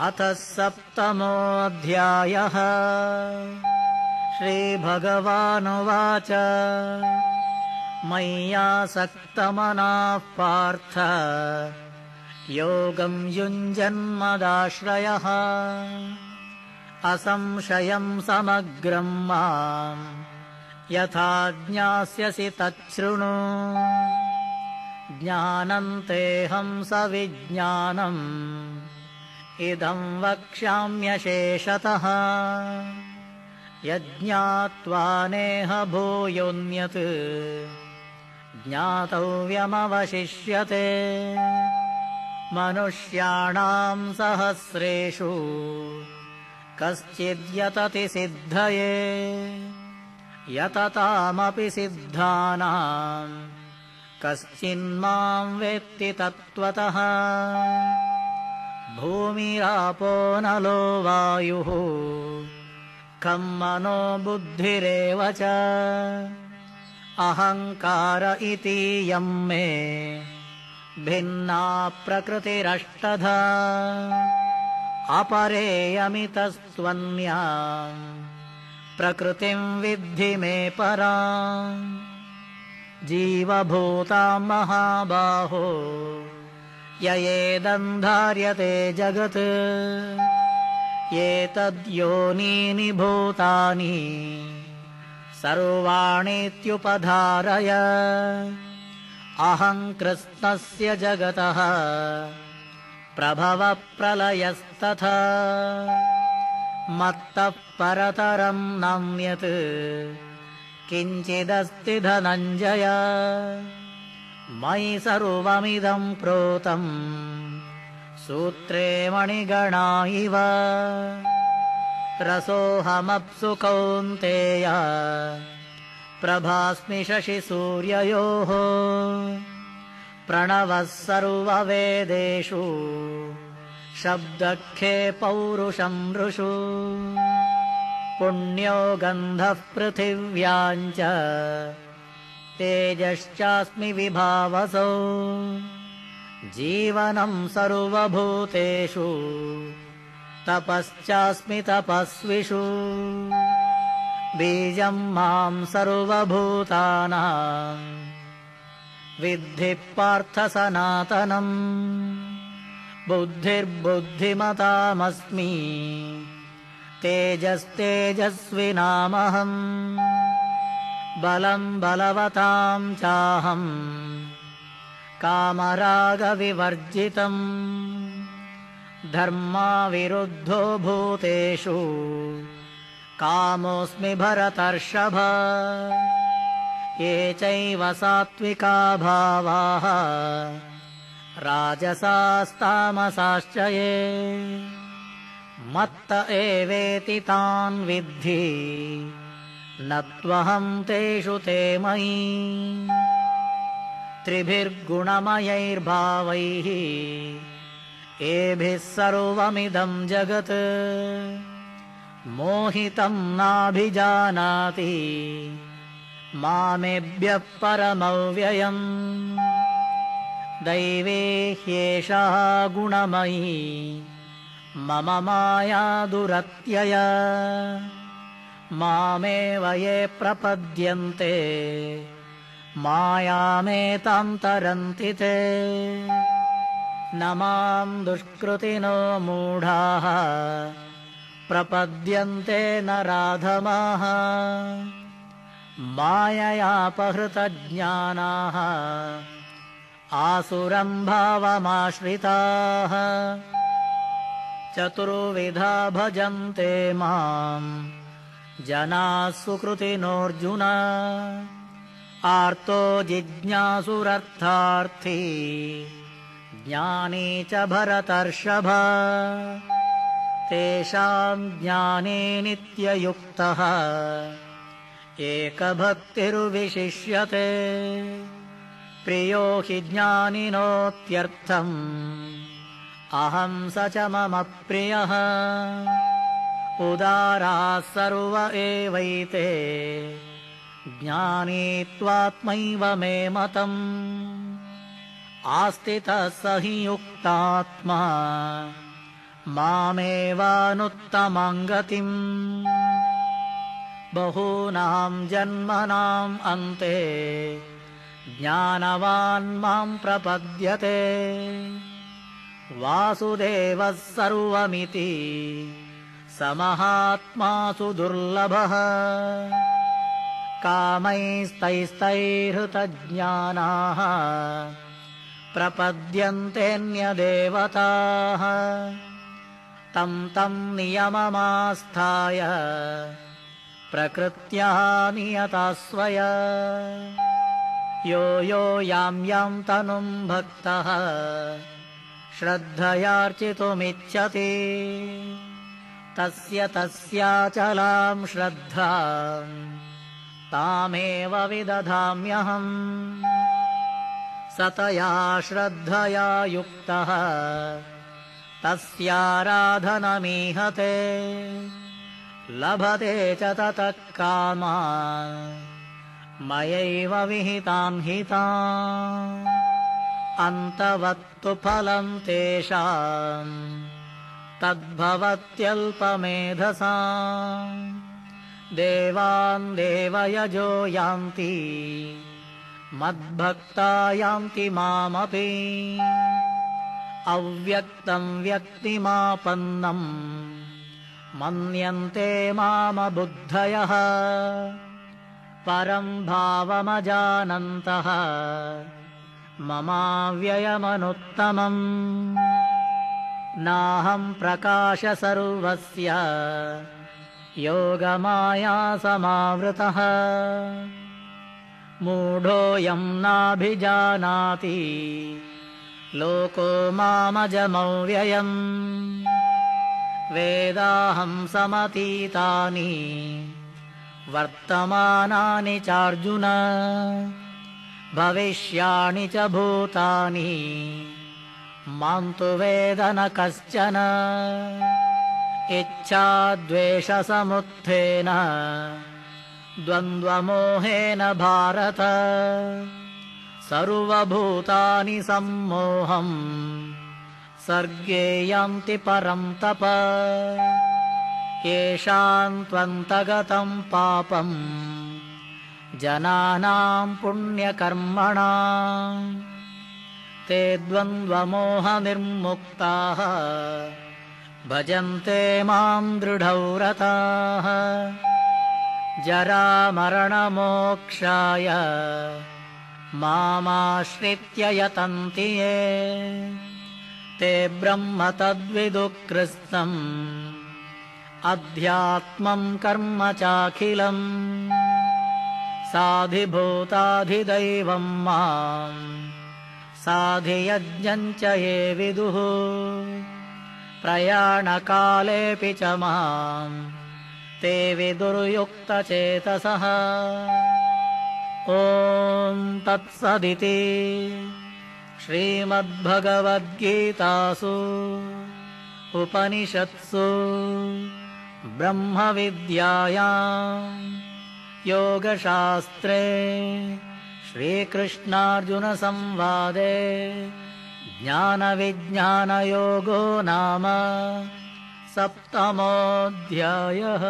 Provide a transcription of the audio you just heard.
अथ सप्तमोऽध्यायः। श्रीभगवानुवाच। मय्यासक्तमनाः पार्थ। योगम् युञ्जन्मदाश्रयः। असंशयम् समग्रम् माम्। यथा ज्ञास्यसि तच्छृणु। ज्ञानन्तेऽहम् सविज्ञानम् इदम् वक्ष्याम्यशेषतः। यज्ञात्वा नेह भूयोऽन्यत् ज्ञातव्यमवशिष्यते। मनुष्याणाम् सहस्रेषु कश्चिद्यतति सिद्धये। यततामपि सिद्धानाम् कश्चिन्माम् वेत्ति तत्त्वतः भूमिरापो नलो वायुः। खम् मनो बुद्धिरेव च। अहङ्कार इतीयम् मे। भिन्ना प्रकृतिरष्टधा। अपरेयमितस्त्वन्या। प्रकृतिम् विद्धि मे परा। जीवभूताम् महाबाहो ययेदन्धार्यते जगत्। एतद्योनीनि भूतानि। सर्वाणीत्युपधारय। अहम् कृत्स्नस्य जगतः। प्रभवप्रलयस्तथा। मत्तः परतरम् नान्यत् किञ्चिदस्ति धनञ्जय मयि सर्वमिदम् प्रोतम् सूत्रे मणिगणा इव। रसोऽहमप्सु कौन्तेय। प्रभास्मि शशिसूर्ययोः प्रणवः सर्ववेदेषु। शब्दखे पौरुषम् नृषु पुण्यो गन्धः पृथिव्याम् च तेजश्चास्मि विभावसौ। जीवनम् सर्वभूतेषु तपश्चास्मि तपस्विषु। बीजम् माम् सर्वभूतानाम् विद्धि पार्थसनातनम् बुद्धिर्बुद्धिमतामस्मि तेजस्तेजस्विनामहम् बलम् बलवताम् चाहम् कामरागविवर्जितम् धर्माविरुद्धो भूतेषु कामोऽस्मि भरतर्षभ ये चैव सात्विका भावाः राजसास्तामसाश्च ये मत्त एवेति तान् विद्धि न त्वहम् तेषु ते मयि। त्रिभिर्गुणमयैर्भावैः एभिः सर्वमिदम् जगत्। मोहितम् नाभिजानाति मामेभ्यः परमव्ययम्। दैवे ह्येषः गुणमयी मम माया दुरत्यय मामेव ये प्रपद्यन्ते। मायामेताम् तरन्ति ते। न माम् दुष्कृतिनो मूढाः। प्रपद्यन्ते न राधमाः। माययापहृतज्ञानाः। आसुरम् भावमाश्रिताः। चतुर्विधा भजन्ते माम् जनाः सुकृतिनोऽर्जुन आर्तो जिज्ञासुरर्थार्थी ज्ञानी च भरतर्षभ। तेषाम् ज्ञाने नित्ययुक्तः एकभक्तिर्विशिष्यते। प्रियो हि ज्ञानिनोत्यर्थम् अहम् स च मम प्रियः उदाराः सर्व एवैते। ज्ञानी त्वात्मैव मे मतम्। आस्तितः स हि युक्तात्मा। मामेवानुत्तमाम् गतिम्। बहूनाम् जन्मनाम् अन्ते। ज्ञानवान् माम् प्रपद्यते। वासुदेवः सर्वमिति समहात्मासु दुर्लभः। कामैस्तैस्तैहृतज्ञानाः प्रपद्यन्तेऽन्यदेवताः। तम् तम् नियममास्थाय प्रकृत्या नियता स्वय यो यो याम् याम् तनुम् भक्तः श्रद्धयार्चितुमिच्छति तस्य तस्याचलाम् श्रद्धा। तामेव विदधाम्यहम्। सतया श्रद्धया युक्तः। तस्याराधनमीहते। लभते च ततः कामा। मयैव विहिताम् हिता अन्तवत्तु फलम् तेषाम् तद्भवत्यल्पमेधसा। देवान् देवयजो यान्ति मद्भक्ता यान्ति मामपि। अव्यक्तम् व्यक्तिमापन्नम् मन्यन्ते मामबुद्धयः। परम् भावमजानन्तः ममाव्ययमनुत्तमम् नाहम् प्रकाश सर्वस्य। योगमायासमावृतः। मूढोऽयम् नाभिजानाति। लोको मामजमव्ययम्। वेदाहम् समतीतानि। वर्तमानानि चार्जुन। भविष्याणि च भूतानि माम् तु वेद न कश्चन। इच्छाद्वेषसमुत्थेन द्वन्द्वमोहेन भारत। सर्वभूतानि सम्मोहम् सर्गे यान्ति परम् तप। येषाम् त्वन्तगतम् पापम् जनानाम् पुण्यकर्मणा ते द्वन्द्वमोहनिर्मुक्ताः भजन्ते माम् दृढव्रताः। जरामरणमोक्षाय मामाश्रित्य यतन्ति ये। ते ब्रह्म तद्विदुकृस्तम् अध्यात्मम् कर्म चाखिलम्। साधिभूताधिदैवम् माम् साधियज्ञम् च ये विदुः। प्रयाणकालेऽपि च माम् ते विदुर्युक्तचेतसः। ॐ तत्सदिति श्रीमद्भगवद्गीतासु उपनिषत्सु ब्रह्मविद्यायाम् योगशास्त्रे श्रीकृष्णार्जुनसंवादे ज्ञानविज्ञानयोगो नाम सप्तमोऽध्यायः